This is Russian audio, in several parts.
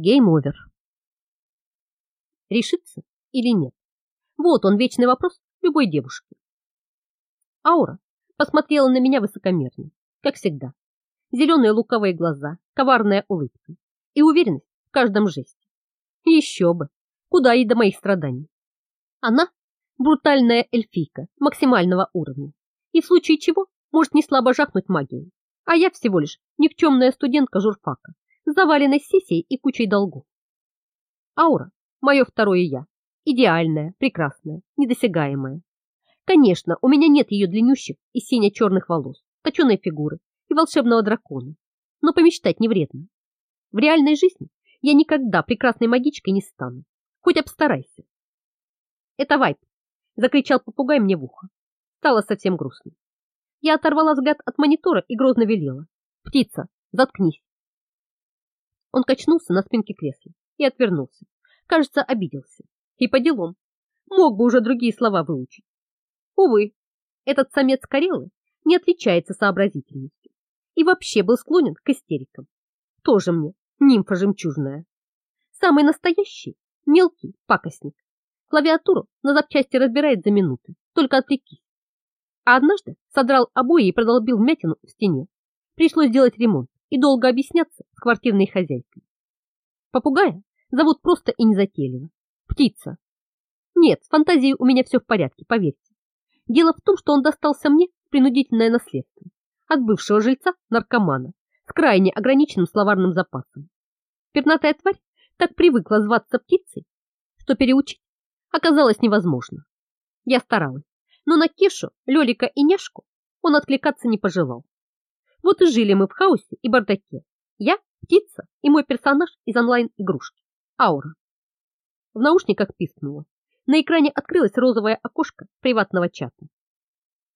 Game over. Решиться или нет? Вот он, вечный вопрос любой девушки. Аура посмотрела на меня высокомерно, как всегда. Зеленые лукавые глаза, коварная улыбка и уверенность в каждом жесте. Еще бы, куда ей до моих страданий. Она брутальная эльфийка максимального уровня и в случае чего может не слабо жахнуть магией. А я всего лишь никчемная студентка журфака, заваленной сессией и кучей долгов. Аура – мое второе я, идеальная, прекрасная, недосягаемая. Конечно, у меня нет ее длиннющих и сине-черных волос, точеной фигуры и волшебного дракона, но помечтать не вредно. В реальной жизни я никогда прекрасной магичкой не стану, хоть обстарайся. Это вайп, закричал попугай мне в ухо. Стало совсем грустно. Я оторвала взгляд от монитора и грозно велела. «Птица, заткнись!» Он качнулся на спинке кресла и отвернулся. Кажется, обиделся. И по делам. Мог бы уже другие слова выучить. Увы, этот самец Карелы не отличается сообразительностью и вообще был склонен к истерикам. Тоже мне нимфа жемчужная. Самый настоящий, мелкий пакостник. Клавиатуру на запчасти разбирает за минуты, только отвлекись. А однажды содрал обои и продолбил вмятину в стене. Пришлось сделать ремонт и долго объясняться с квартирной хозяйкой. Попугая зовут просто и незатейливо. Птица. Нет, с фантазией у меня все в порядке, поверьте. Дело в том, что он достался мне принудительное наследство от бывшего жильца-наркомана с крайне ограниченным словарным запасом. Пернатая тварь так привыкла зваться птицей, что переучить оказалось невозможно. Я старалась, но на Кешу, Лёлика и Няшку он откликаться не пожелал. Вот и жили мы в хаосе и бардаке. Я, птица и мой персонаж из онлайн-игрушки. Аура. В наушниках пискнуло. На экране открылось розовое окошко приватного чата.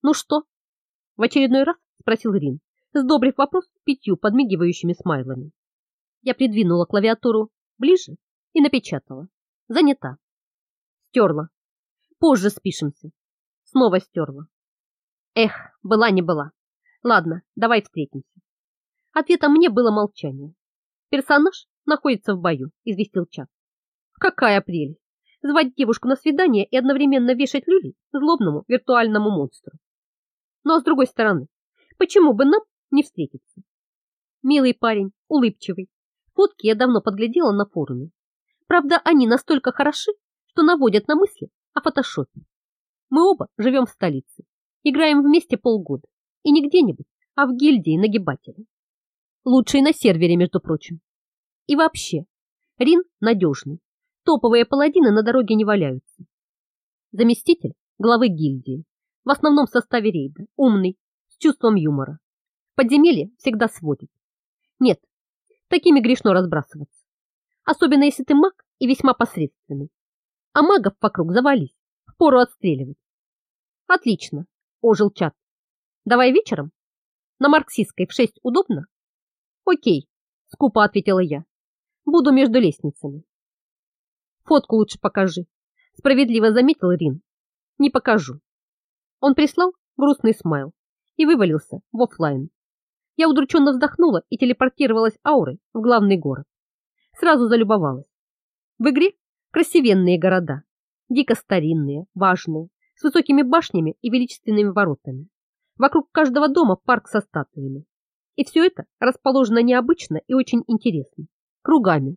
«Ну что?» – в очередной раз спросил Рин, сдобрив вопрос пятью подмигивающими смайлами. Я придвинула клавиатуру ближе и напечатала. Занята. Стерла. Позже спишемся. Снова стерла. Эх, была не была. Ладно, давай встретимся. Ответом мне было молчание. Персонаж находится в бою, известил чат. Какая прелесть! Звать девушку на свидание и одновременно вешать люлей злобному виртуальному монстру. Но с другой стороны, почему бы нам не встретиться? Милый парень, улыбчивый. Фотки я давно подглядела на форуме. Правда, они настолько хороши, что наводят на мысли о фотошопе. Мы оба живем в столице, играем вместе полгода. И не где-нибудь, а в гильдии нагибателей. Лучший на сервере, между прочим. И вообще, Рин надежный. Топовые паладины на дороге не валяются. Заместитель главы гильдии. В основном в составе рейда. Умный, с чувством юмора. Подземелье всегда сводит. Нет, такими грешно разбрасываться. Особенно если ты маг и весьма посредственный. А магов вокруг завались. Впору отстреливать. Отлично, ожил чат. Давай вечером? На марксистской в шесть удобно? Окей, скупо ответила я. Буду между лестницами. Фотку лучше покажи. Справедливо заметил Рин. Не покажу. Он прислал грустный смайл и вывалился в офлайн. Я удрученно вздохнула и телепортировалась аурой в главный город. Сразу залюбовалась. В игре красивенные города, дико старинные, важные, с высокими башнями и величественными воротами. Вокруг каждого дома парк со статуями. И все это расположено необычно и очень интересно, кругами.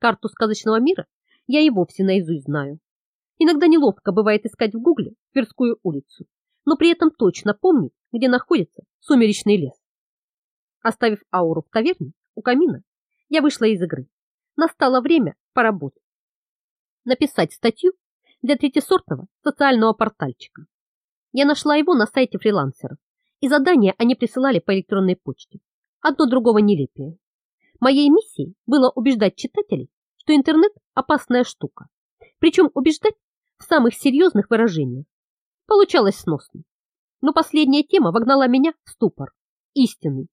Карту сказочного мира я и вовсе наизусть знаю. Иногда неловко бывает искать в гугле Тверскую улицу, но при этом точно помнить, где находится сумеречный лес. Оставив ауру в таверне у камина, я вышла из игры. Настало время поработать. Написать статью для третьесортного социального портальчика. Я нашла его на сайте фрилансеров, и задания они присылали по электронной почте. Одно другого нелепее. Моей миссией было убеждать читателей, что интернет – опасная штука. Причем убеждать в самых серьезных выражениях. Получалось сносно. Но последняя тема вогнала меня в ступор. Истинный.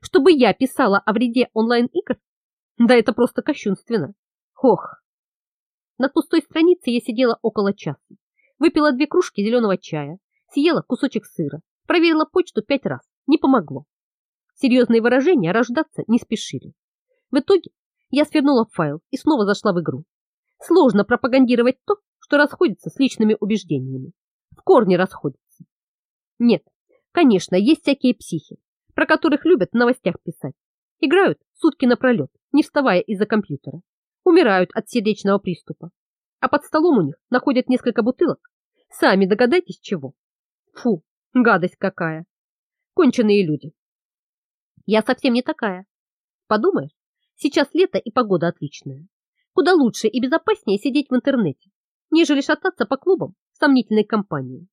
Чтобы я писала о вреде онлайн-игр? Да это просто кощунственно. Хох. На пустой странице я сидела около часа. Выпила две кружки зеленого чая, съела кусочек сыра, проверила почту пять раз. Не помогло. Серьезные выражения рождаться не спешили. В итоге Я свернула файл и снова зашла в игру. Сложно пропагандировать то, что расходится с личными убеждениями. В корне расходится. Нет, конечно, есть всякие психи, про которых любят в новостях писать. Играют сутки напролет, не вставая из-за компьютера. Умирают от сердечного приступа. А под столом у них находят несколько бутылок. Сами догадайтесь, чего. Фу, гадость какая. Конченые люди. Я совсем не такая. Подумаешь, сейчас лето и погода отличная. Куда лучше и безопаснее сидеть в интернете, нежели шататься по клубам сомнительной компании.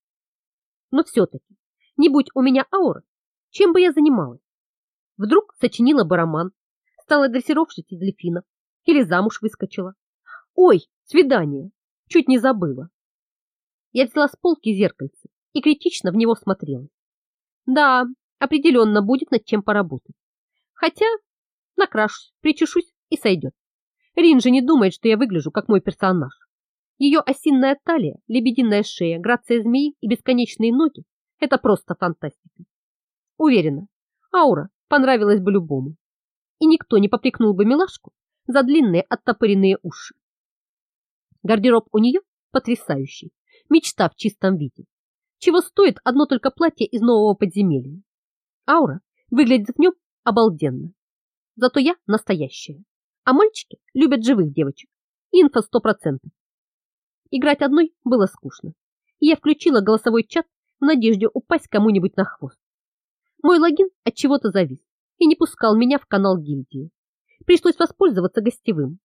Но все-таки, не будь у меня ауры, чем бы я занималась? Вдруг сочинила бы роман, стала дрессировщицей дельфинов или замуж выскочила. Ой, свидание, чуть не забыла. Я взяла с полки зеркальце и критично в него смотрела. Да, определенно будет над чем поработать. Хотя накрашусь, причешусь и сойдет. Рин же не думает, что я выгляжу как мой персонаж. Ее осинная талия, лебединая шея, грация змеи и бесконечные ноги – это просто фантастика. Уверена, аура понравилась бы любому. И никто не попрекнул бы милашку за длинные оттопыренные уши. Гардероб у нее потрясающий, мечта в чистом виде. Чего стоит одно только платье из нового подземелья. Аура выглядит в нем обалденно. Зато я настоящая. А мальчики любят живых девочек. Инфа сто процентов. Играть одной было скучно. И я включила голосовой чат в надежде упасть кому-нибудь на хвост. Мой логин от чего-то завис и не пускал меня в канал гильдии. Пришлось воспользоваться гостевым.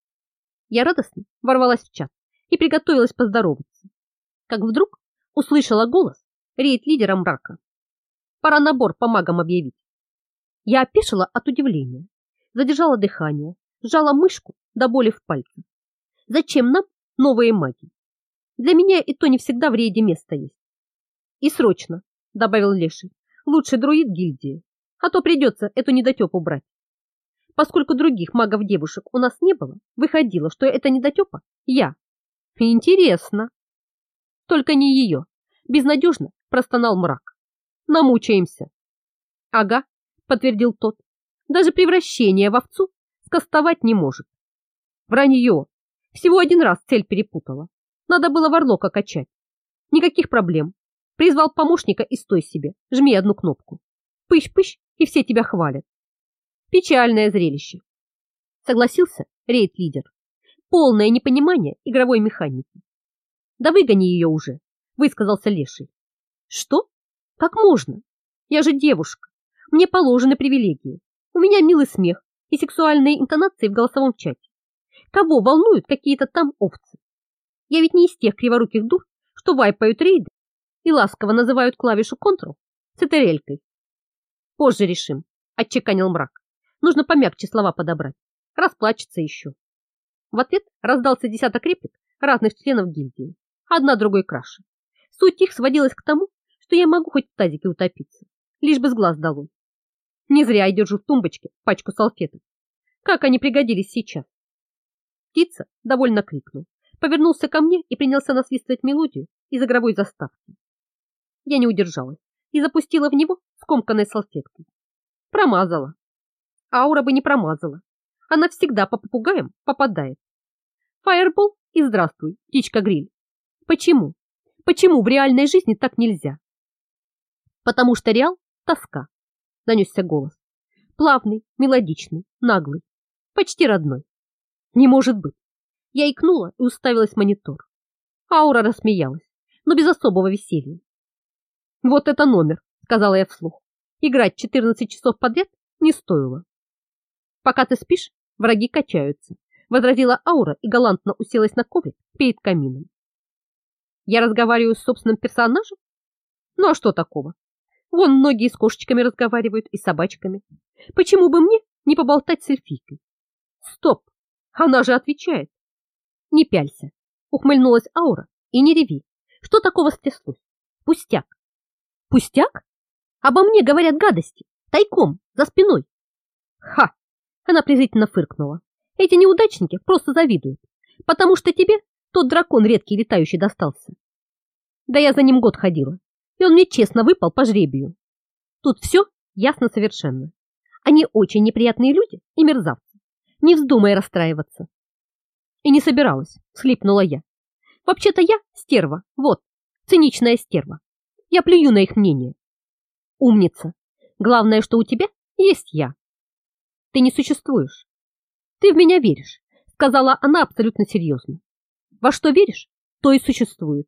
Я радостно ворвалась в чат и приготовилась поздороваться. Как вдруг услышала голос рейд-лидера мрака. Пора набор по магам объявить. Я опешила от удивления, задержала дыхание, сжала мышку до боли в пальце. Зачем нам новые маги? Для меня и то не всегда в рейде место есть. И срочно, добавил Леший, лучший друид гильдии, а то придется эту недотепу брать. Поскольку других магов-девушек у нас не было, выходило, что это недотепа я. Интересно. Только не ее. Безнадежно простонал мрак. Намучаемся. Ага, подтвердил тот. Даже превращение в овцу скостовать не может. Вранье. Всего один раз цель перепутала. Надо было варлока качать. Никаких проблем. Призвал помощника и стой себе. Жми одну кнопку. Пыщ-пыщ, и все тебя хвалят. Печальное зрелище. Согласился рейд-лидер. Полное непонимание игровой механики. Да выгони ее уже, высказался Леший. Что? Как можно? Я же девушка. Мне положены привилегии. У меня милый смех и сексуальные интонации в голосовом чате. Кого волнуют какие-то там овцы? Я ведь не из тех криворуких дур, что вайпают рейды и ласково называют клавишу Ctrl цитерелькой. Позже решим, отчеканил мрак. Нужно помягче слова подобрать. Расплачется еще. В ответ раздался десяток реплик разных членов гильдии. Одна другой краше. Суть их сводилась к тому, что я могу хоть в тазике утопиться, лишь бы с глаз долой. Не зря я держу в тумбочке пачку салфеток. Как они пригодились сейчас. Птица довольно крикнул повернулся ко мне и принялся насвистывать мелодию из игровой заставки. Я не удержалась и запустила в него скомканной салфеткой. Промазала. Аура бы не промазала. Она всегда по попугаям попадает. Фаербол и здравствуй, птичка-гриль. Почему? Почему в реальной жизни так нельзя? Потому что реал – тоска, донесся голос. Плавный, мелодичный, наглый, почти родной. Не может быть. Я икнула и уставилась в монитор. Аура рассмеялась, но без особого веселья. «Вот это номер», — сказала я вслух. «Играть 14 часов подряд не стоило». «Пока ты спишь, враги качаются», — возразила Аура и галантно уселась на коврик перед камином. «Я разговариваю с собственным персонажем? Ну а что такого? Вон многие с кошечками разговаривают и с собачками. Почему бы мне не поболтать с эльфийкой? Стоп, она же отвечает. Не пялься, ухмыльнулась Аура, и не реви. Что такого стряслось? Пустяк. Пустяк? Обо мне говорят гадости. Тайком, за спиной. Ха! Она презрительно фыркнула. Эти неудачники просто завидуют, потому что тебе тот дракон редкий летающий достался. Да я за ним год ходила, и он мне честно выпал по жребию. Тут все ясно совершенно. Они очень неприятные люди и мерзавцы. Не вздумай расстраиваться. И не собиралась, слипнула я. Вообще-то я стерва, вот, циничная стерва. Я плюю на их мнение. Умница. Главное, что у тебя есть я. Ты не существуешь. Ты в меня веришь, сказала она абсолютно серьезно. Во что веришь, то и существует.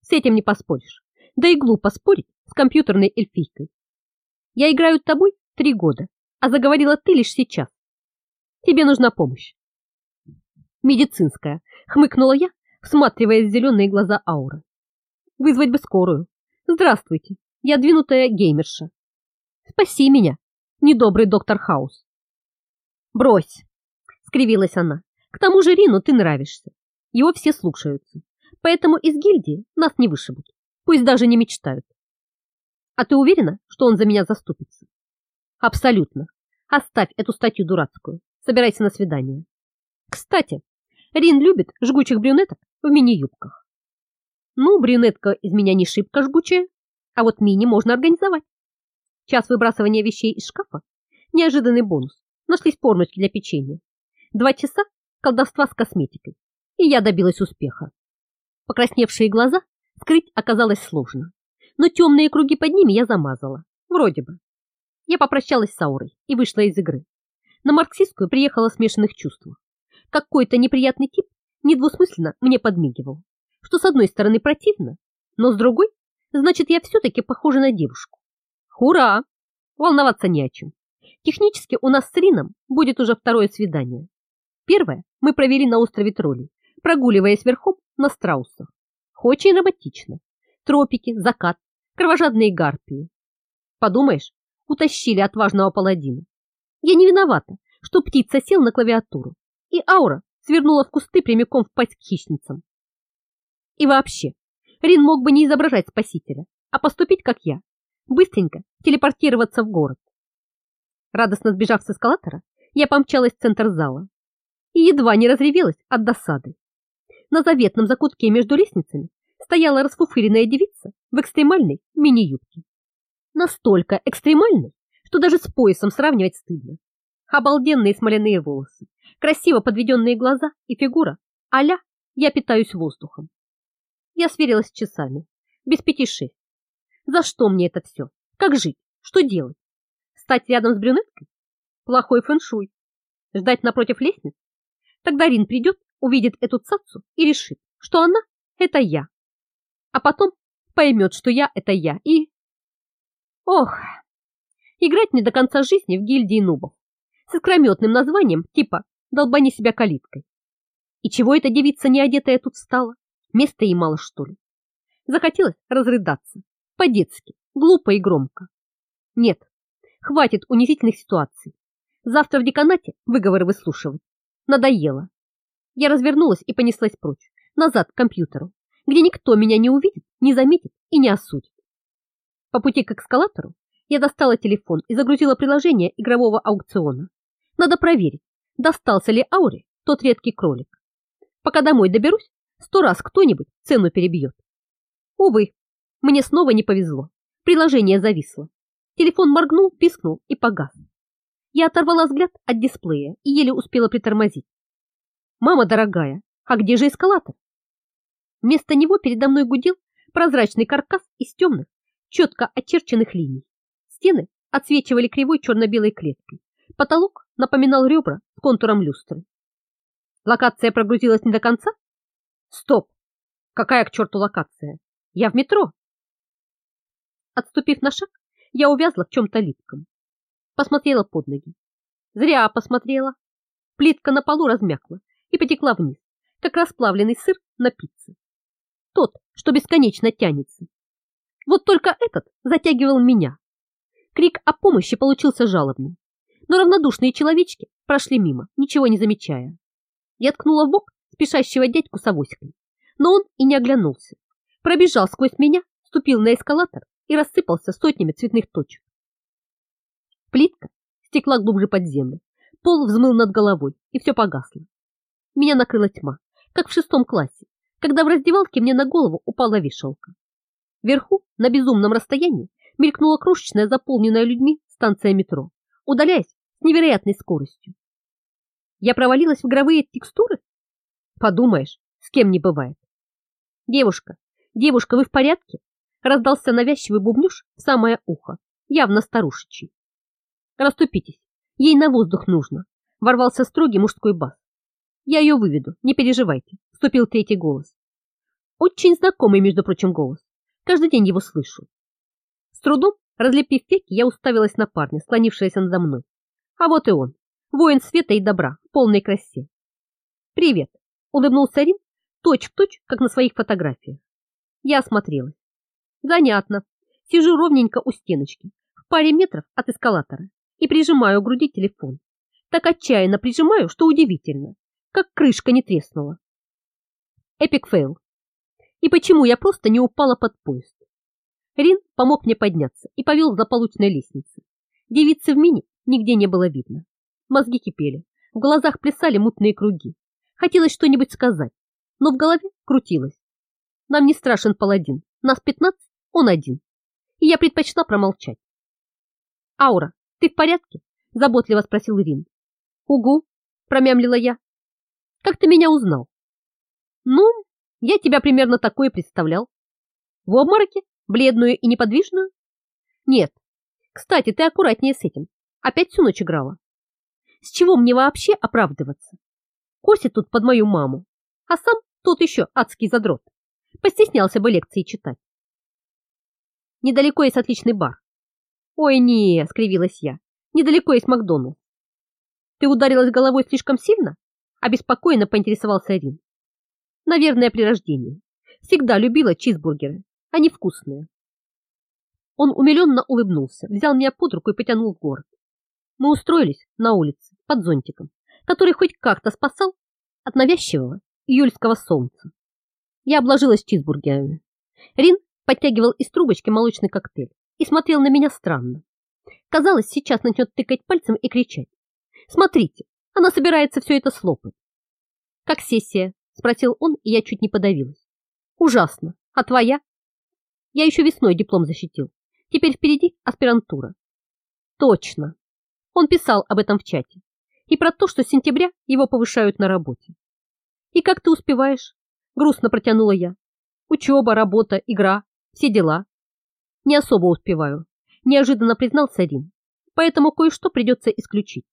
С этим не поспоришь. Да и глупо спорить с компьютерной эльфийкой. Я играю тобой три года, а заговорила ты лишь сейчас. Тебе нужна помощь. Медицинская, хмыкнула я, всматриваясь в зеленые глаза Ауры. Вызвать бы скорую. Здравствуйте, я двинутая геймерша. Спаси меня, недобрый доктор Хаус. Брось, скривилась она. К тому же Рину ты нравишься. Его все слушаются. Поэтому из гильдии нас не вышибут. Пусть даже не мечтают. А ты уверена, что он за меня заступится? Абсолютно. Оставь эту статью дурацкую. Собирайся на свидание. Кстати, Рин любит жгучих брюнеток в мини-юбках. Ну, брюнетка из меня не шибко жгучая, а вот мини можно организовать. Час выбрасывания вещей из шкафа – неожиданный бонус. Нашлись порночки для печенья. Два часа колдовства с косметикой, и я добилась успеха. Покрасневшие глаза скрыть оказалось сложно, но темные круги под ними я замазала, вроде бы. Я попрощалась с Аурой и вышла из игры. На марксистскую приехала в смешанных чувствах. Какой-то неприятный тип недвусмысленно мне подмигивал, что с одной стороны противно, но с другой, значит, я все-таки похожа на девушку. Ура! Волноваться не о чем. Технически у нас с Рином будет уже второе свидание. Первое мы провели на острове Троллей, прогуливаясь верхом на страусах. Очень романтично. Тропики, закат, кровожадные гарпии. Подумаешь, утащили отважного паладина. Я не виновата, что птица сел на клавиатуру, и аура свернула в кусты прямиком в пасть к хищницам. И вообще, Рин мог бы не изображать спасителя, а поступить как я, быстренько телепортироваться в город. Радостно сбежав с эскалатора, я помчалась в центр зала и едва не разревелась от досады. На заветном закутке между лестницами стояла расфуфыренная девица в экстремальной мини-юбке. Настолько экстремальной, что даже с поясом сравнивать стыдно. Обалденные смоляные волосы, красиво подведенные глаза и фигура аля «я питаюсь воздухом». Я сверилась с часами, без пяти шесть. За что мне это все? Как жить? Что делать? Стать рядом с брюнеткой? Плохой фэншуй. Ждать напротив лестниц? Тогда Рин придет, увидит эту цацу и решит, что она – это я. А потом поймет, что я – это я, и... Ох, играть мне до конца жизни в гильдии нубов с искрометным названием типа «долбани себя калиткой». И чего эта девица не одетая тут стала? Места ей мало, что ли? Захотелось разрыдаться. По-детски, глупо и громко. Нет, хватит унизительных ситуаций. Завтра в деканате выговоры выслушивать. Надоело. Я развернулась и понеслась прочь, назад к компьютеру, где никто меня не увидит, не заметит и не осудит. По пути к эскалатору я достала телефон и загрузила приложение игрового аукциона. Надо проверить, достался ли Ауре тот редкий кролик. Пока домой доберусь, сто раз кто-нибудь цену перебьет. Увы, мне снова не повезло. Приложение зависло. Телефон моргнул, пискнул и погас. Я оторвала взгляд от дисплея и еле успела притормозить. «Мама дорогая, а где же эскалатор?» Вместо него передо мной гудел прозрачный каркас из темных, четко очерченных линий. Стены отсвечивали кривой черно-белой клеткой. Потолок напоминал ребра с контуром люстры. Локация прогрузилась не до конца? Стоп! Какая к черту локация? Я в метро. Отступив на шаг, я увязла в чем-то липком. Посмотрела под ноги. Зря посмотрела. Плитка на полу размякла и потекла вниз, как расплавленный сыр на пицце. Тот, что бесконечно тянется. Вот только этот затягивал меня. Крик о помощи получился жалобным, но равнодушные человечки прошли мимо, ничего не замечая. Я ткнула в бок спешащего дядьку с авоськой, но он и не оглянулся. Пробежал сквозь меня, ступил на эскалатор и рассыпался сотнями цветных точек. Плитка стекла глубже под землю, пол взмыл над головой, и все погасло. Меня накрыла тьма, как в шестом классе, когда в раздевалке мне на голову упала вешалка. Вверху, на безумном расстоянии, мелькнула крошечная, заполненная людьми станция метро, удаляясь с невероятной скоростью. Я провалилась в игровые текстуры? Подумаешь, с кем не бывает. Девушка, девушка, вы в порядке? Раздался навязчивый бубнюш в самое ухо, явно старушечий. Раступитесь, ей на воздух нужно, ворвался строгий мужской бас. Я ее выведу, не переживайте, вступил третий голос. Очень знакомый, между прочим, голос. Каждый день его слышу. С трудом, разлепив веки, я уставилась на парня, склонившегося надо мной. А вот и он, воин света и добра, в полной красе. «Привет!» — улыбнулся Рин, точь-в-точь, точь, как на своих фотографиях. Я осмотрелась. Занятно. Сижу ровненько у стеночки, в паре метров от эскалатора, и прижимаю к груди телефон. Так отчаянно прижимаю, что удивительно, как крышка не треснула. Epic fail. И почему я просто не упала под поезд? Рин помог мне подняться и повел к злополучной лестнице. Девицы в мини нигде не было видно. Мозги кипели, в глазах плясали мутные круги. Хотелось что-нибудь сказать, но в голове крутилось. Нам не страшен паладин, нас пятнадцать, он один. И я предпочла промолчать. «Аура, ты в порядке?» – заботливо спросил Рин. «Угу», – промямлила я. «Как ты меня узнал?» «Ну, я тебя примерно такое представлял. В обмороке? Бледную и неподвижную? Нет. Кстати, ты аккуратнее с этим. Опять всю ночь играла. С чего мне вообще оправдываться? Косит тут под мою маму, а сам тот еще адский задрот. Постеснялся бы лекции читать. Недалеко есть отличный бар. Ой, не, скривилась я. Недалеко есть Макдоналдс. Ты ударилась головой слишком сильно? Обеспокоенно поинтересовался Рин. Наверное, при рождении. Всегда любила чизбургеры. Они вкусные. Он умиленно улыбнулся, взял меня под руку и потянул в город. Мы устроились на улице под зонтиком, который хоть как-то спасал от навязчивого июльского солнца. Я обложилась чизбургерами. Рин подтягивал из трубочки молочный коктейль и смотрел на меня странно. Казалось, сейчас начнет тыкать пальцем и кричать. «Смотрите, она собирается все это слопать». «Как сессия?» – спросил он, и я чуть не подавилась. «Ужасно. А твоя?» «Я еще весной диплом защитил. Теперь впереди аспирантура». «Точно». Он писал об этом в чате. И про то, что с сентября его повышают на работе. «И как ты успеваешь?» Грустно протянула я. «Учеба, работа, игра, все дела». «Не особо успеваю», неожиданно признался Рин. «Поэтому кое-что придется исключить».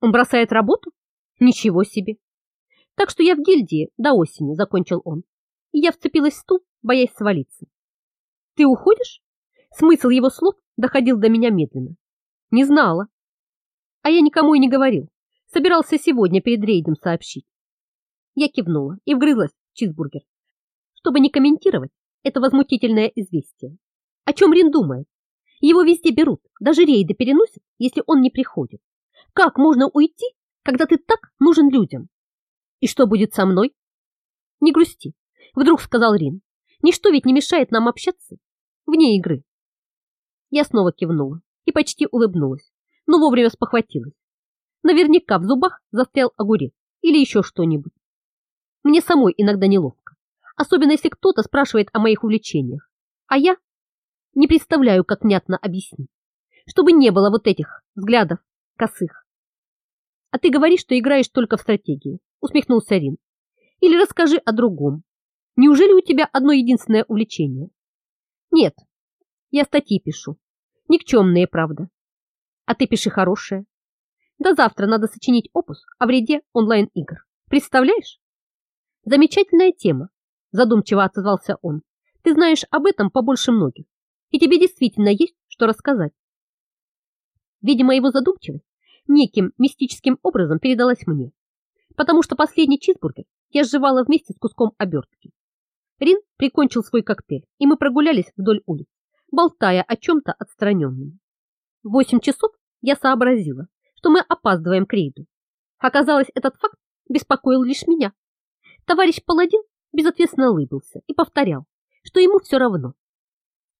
«Он бросает работу? Ничего себе!» Так что я в гильдии до осени, закончил он. И я вцепилась в стул, боясь свалиться. Ты уходишь? Смысл его слов доходил до меня медленно. Не знала. А я никому и не говорил. Собирался сегодня перед рейдом сообщить. Я кивнула и вгрызлась в чизбургер, чтобы не комментировать это возмутительное известие. О чем Рин думает? Его везде берут, даже рейды переносят, если он не приходит. Как можно уйти, когда ты так нужен людям? И что будет со мной? Не грусти, вдруг сказал Рин. Ничто ведь не мешает нам общаться вне игры. Я снова кивнула и почти улыбнулась, но вовремя спохватилась. Наверняка в зубах застрял огурец или еще что-нибудь. Мне самой иногда неловко, особенно если кто-то спрашивает о моих увлечениях, а я не представляю, как внятно объяснить, чтобы не было вот этих взглядов косых. А ты говоришь, что играешь только в стратегии усмехнулся Рин. Или расскажи о другом. Неужели у тебя одно единственное увлечение? Нет, я статьи пишу. Никчемные, правда. А ты пиши хорошие. До завтра надо сочинить опус о вреде онлайн-игр. Представляешь? Замечательная тема, задумчиво отозвался он. Ты знаешь об этом побольше многих, и тебе действительно есть что рассказать. Видимо, его задумчивость неким мистическим образом передалась мне потому что последний чизбургер я сживала вместе с куском обертки. Рин прикончил свой коктейль, и мы прогулялись вдоль улиц, болтая о чем-то отстраненном. В восемь часов я сообразила, что мы опаздываем к рейду. Оказалось, этот факт беспокоил лишь меня. Товарищ Паладин безответственно улыбился и повторял, что ему все равно.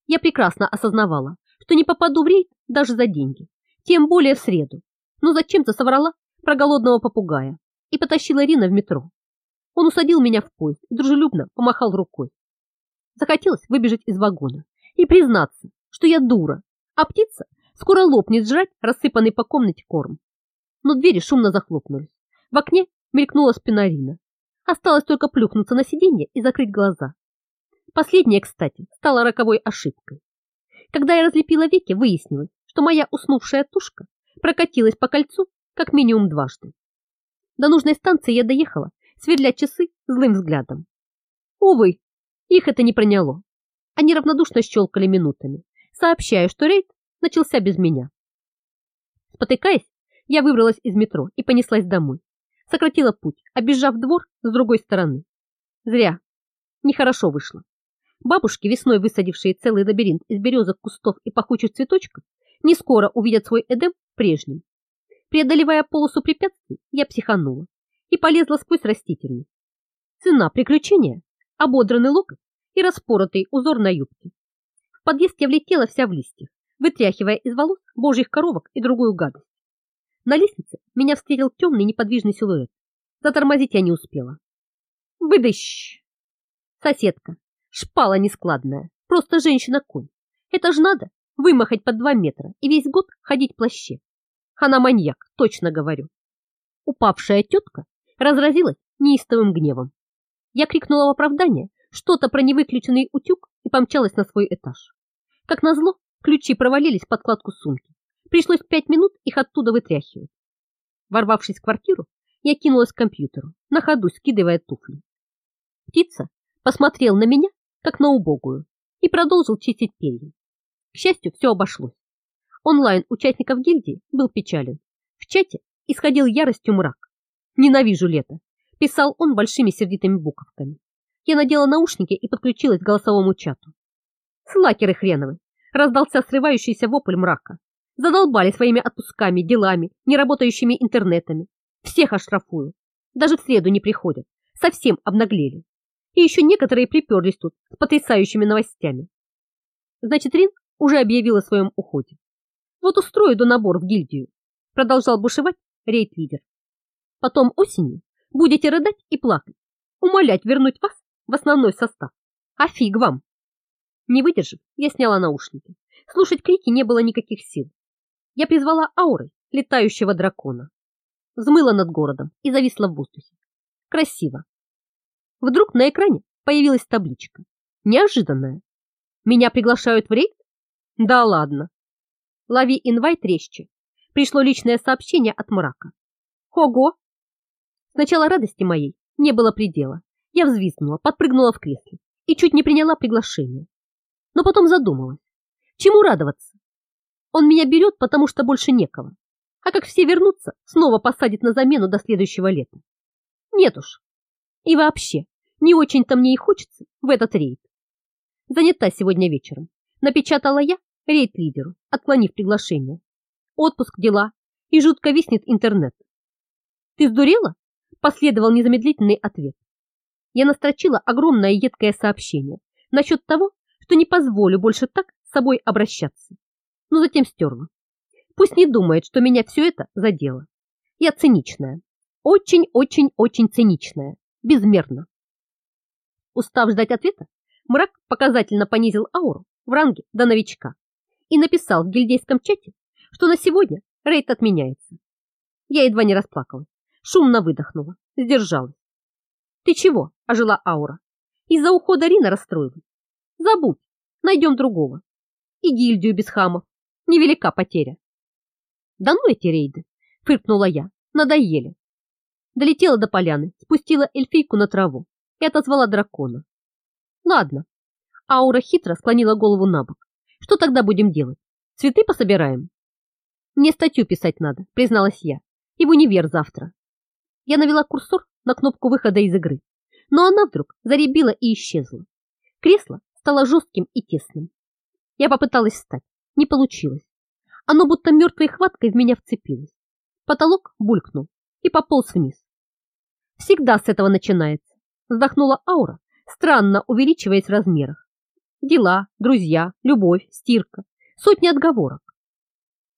Я прекрасно осознавала, что не попаду в рейд даже за деньги, тем более в среду, но зачем-то соврала про голодного попугая и потащила Рина в метро. Он усадил меня в поезд и дружелюбно помахал рукой. Захотелось выбежать из вагона и признаться, что я дура, а птица скоро лопнет сжать рассыпанный по комнате корм. но двери шумно захлопнулись. В окне мелькнула спина Рина. Осталось только плюхнуться на сиденье и закрыть глаза. Последнее, кстати, стало роковой ошибкой. Когда я разлепила веки, выяснилось, что моя уснувшая тушка прокатилась по кольцу как минимум дважды. До нужной станции я доехала, сверля часы злым взглядом. Увы, их это не проняло. Они равнодушно щелкали минутами, сообщая, что рейд начался без меня. Спотыкаясь, я выбралась из метро и понеслась домой. Сократила путь, обежав двор с другой стороны. Зря. Нехорошо вышло. Бабушки, весной высадившие целый лабиринт из березок, кустов и пахучих цветочков, не скоро увидят свой Эдем прежним. Преодолевая полосу препятствий, я психанула и полезла сквозь растительность. Цена приключения – ободранный локоть и распоротый узор на юбке. В подъезд я влетела вся в листьях, вытряхивая из волос божьих коровок и другую гадость. На лестнице меня встретил темный неподвижный силуэт. Затормозить я не успела. Выдыщ! Соседка. Шпала нескладная. Просто женщина-конь. Это ж надо вымахать под два метра и весь год ходить в плаще. Она маньяк, точно говорю. Упавшая тетка разразилась неистовым гневом. Я крикнула в оправдание что-то про невыключенный утюг и помчалась на свой этаж. Как назло, ключи провалились в подкладку сумки. Пришлось пять минут их оттуда вытряхивать. Ворвавшись в квартиру, я кинулась к компьютеру, на ходу скидывая туфли. Птица посмотрел на меня, как на убогую, и продолжил чистить перья. К счастью, все обошлось. Онлайн участников гильдии был печален. В чате исходил яростью мрак. «Ненавижу лето», – писал он большими сердитыми буковками. Я надела наушники и подключилась к голосовому чату. «Слакеры хреновы!» – раздался срывающийся вопль мрака. Задолбали своими отпусками, делами, неработающими интернетами. Всех оштрафую. Даже в среду не приходят. Совсем обнаглели. И еще некоторые приперлись тут с потрясающими новостями. Значит, Рин уже объявил о своем уходе. Вот устрою до набор в гильдию. Продолжал бушевать рейд-лидер. Потом осенью будете рыдать и плакать, умолять вернуть вас в основной состав. А фиг вам. Не выдержав, я сняла наушники. Слушать крики не было никаких сил я призвала ауры летающего дракона. Взмыла над городом и зависла в воздухе. Красиво. Вдруг на экране появилась табличка. Неожиданная. Меня приглашают в рейд? Да ладно. Лови инвайт резче. Пришло личное сообщение от мрака. Ого! Сначала радости моей не было предела. Я взвизгнула, подпрыгнула в кресле и чуть не приняла приглашение. Но потом задумалась. Чему радоваться? Он меня берет, потому что больше некого. А как все вернутся, снова посадит на замену до следующего лета. Нет уж. И вообще, не очень-то мне и хочется в этот рейд. Занята сегодня вечером. Напечатала я рейд-лидеру, отклонив приглашение. Отпуск, дела, и жутко виснет интернет. Ты сдурела? Последовал незамедлительный ответ. Я настрочила огромное едкое сообщение насчет того, что не позволю больше так с собой обращаться но затем стерла. Пусть не думает, что меня все это задело. Я циничная. Очень-очень-очень циничная. Безмерно. Устав ждать ответа, мрак показательно понизил ауру в ранге до новичка и написал в гильдейском чате, что на сегодня рейд отменяется. Я едва не расплакалась, шумно выдохнула, сдержалась. «Ты чего?» – ожила аура. «Из-за ухода Рина расстроилась. Забудь, найдем другого. И гильдию без хамов, невелика потеря. Да ну эти рейды, фыркнула я, надоели. Долетела до поляны, спустила эльфийку на траву и отозвала дракона. Ладно. Аура хитро склонила голову на бок. Что тогда будем делать? Цветы пособираем? Мне статью писать надо, призналась я. И в универ завтра. Я навела курсор на кнопку выхода из игры, но она вдруг заребила и исчезла. Кресло стало жестким и тесным. Я попыталась встать, не получилось. Оно будто мертвой хваткой в меня вцепилось. Потолок булькнул и пополз вниз. Всегда с этого начинается. Вздохнула аура, странно увеличиваясь в размерах. Дела, друзья, любовь, стирка, сотни отговорок.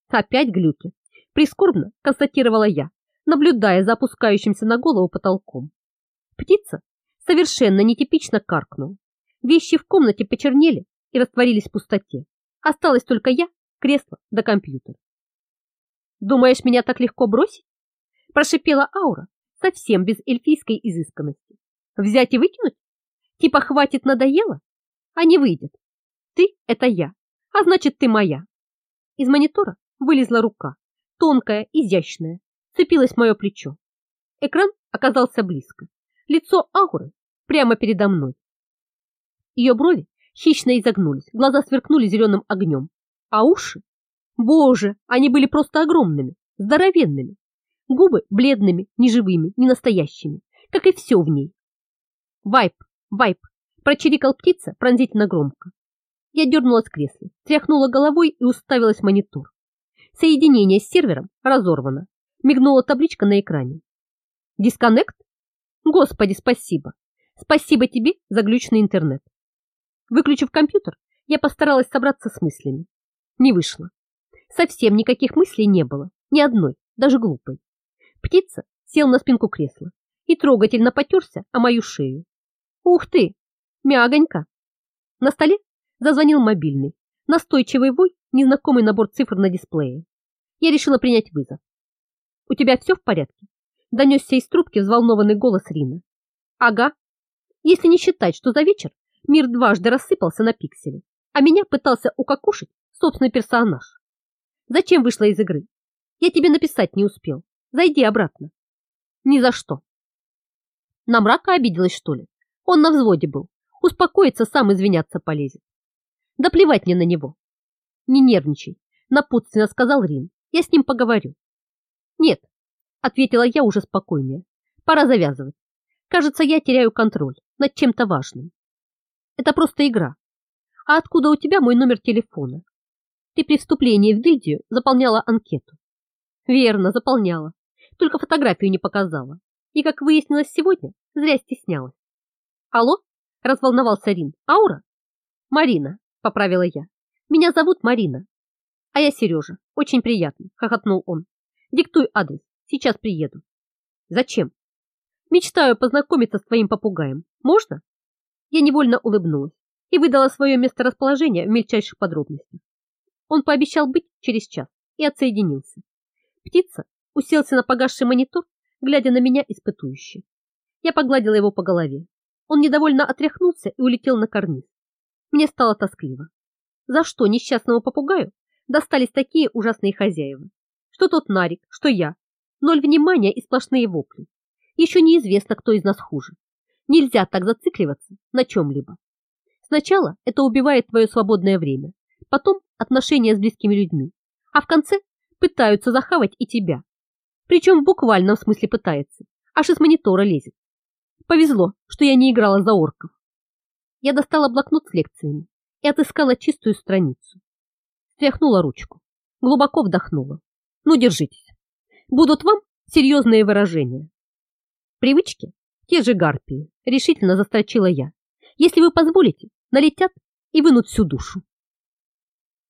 Опять глюки. Прискорбно констатировала я, наблюдая за опускающимся на голову потолком. Птица совершенно нетипично каркнула. Вещи в комнате почернели и растворились в пустоте. Осталась только я, кресло да компьютер. Думаешь, меня так легко бросить? Прошипела аура, совсем без эльфийской изысканности. Взять и выкинуть? Типа хватит надоело? А не выйдет. Ты — это я, а значит, ты моя. Из монитора вылезла рука, тонкая, изящная, цепилась в мое плечо. Экран оказался близко. Лицо ауры прямо передо мной. Ее брови хищно изогнулись, глаза сверкнули зеленым огнем, а уши? Боже, они были просто огромными, здоровенными. Губы бледными, неживыми, ненастоящими, как и все в ней. Вайп, вайп, прочирикал птица пронзительно громко. Я дернулась с кресла, тряхнула головой и уставилась в монитор. Соединение с сервером разорвано. Мигнула табличка на экране. Дисконнект? Господи, спасибо. Спасибо тебе за глючный интернет. Выключив компьютер, я постаралась собраться с мыслями. Не вышло. Совсем никаких мыслей не было, ни одной, даже глупой. Птица сел на спинку кресла и трогательно потерся о мою шею. Ух ты, мягонько. На столе зазвонил мобильный, настойчивый вой, незнакомый набор цифр на дисплее. Я решила принять вызов. «У тебя все в порядке?» Донесся из трубки взволнованный голос Рины. «Ага. Если не считать, что за вечер мир дважды рассыпался на пиксели, а меня пытался укокушать собственный персонаж. Зачем вышла из игры? Я тебе написать не успел. Зайди обратно. Ни за что. На мрака обиделась, что ли? Он на взводе был. Успокоиться, сам извиняться полезет. Да плевать мне на него. Не нервничай, напутственно сказал Рин. Я с ним поговорю. Нет, ответила я уже спокойнее. Пора завязывать. Кажется, я теряю контроль над чем-то важным. Это просто игра. А откуда у тебя мой номер телефона? Ты при вступлении в гильдию заполняла анкету. Верно, заполняла. Только фотографию не показала. И, как выяснилось сегодня, зря стеснялась. Алло? Разволновался Рин. Аура? Марина, поправила я. Меня зовут Марина. А я Сережа. Очень приятно, хохотнул он. Диктуй адрес. Сейчас приеду. Зачем? Мечтаю познакомиться с твоим попугаем. Можно? Я невольно улыбнулась и выдала свое месторасположение в мельчайших подробностях. Он пообещал быть через час и отсоединился. Птица уселся на погасший монитор, глядя на меня испытующе. Я погладила его по голове. Он недовольно отряхнулся и улетел на карниз. Мне стало тоскливо. За что несчастному попугаю достались такие ужасные хозяева? Что тот Нарик, что я. Ноль внимания и сплошные вопли. Еще неизвестно, кто из нас хуже. Нельзя так зацикливаться на чем-либо. Сначала это убивает твое свободное время, потом отношения с близкими людьми, а в конце пытаются захавать и тебя. Причем в буквальном смысле пытается, аж из монитора лезет. Повезло, что я не играла за орков. Я достала блокнот с лекциями и отыскала чистую страницу. Стряхнула ручку, глубоко вдохнула. Ну, держитесь. Будут вам серьезные выражения. Привычки те же гарпии, решительно застрочила я. Если вы позволите, налетят и вынут всю душу.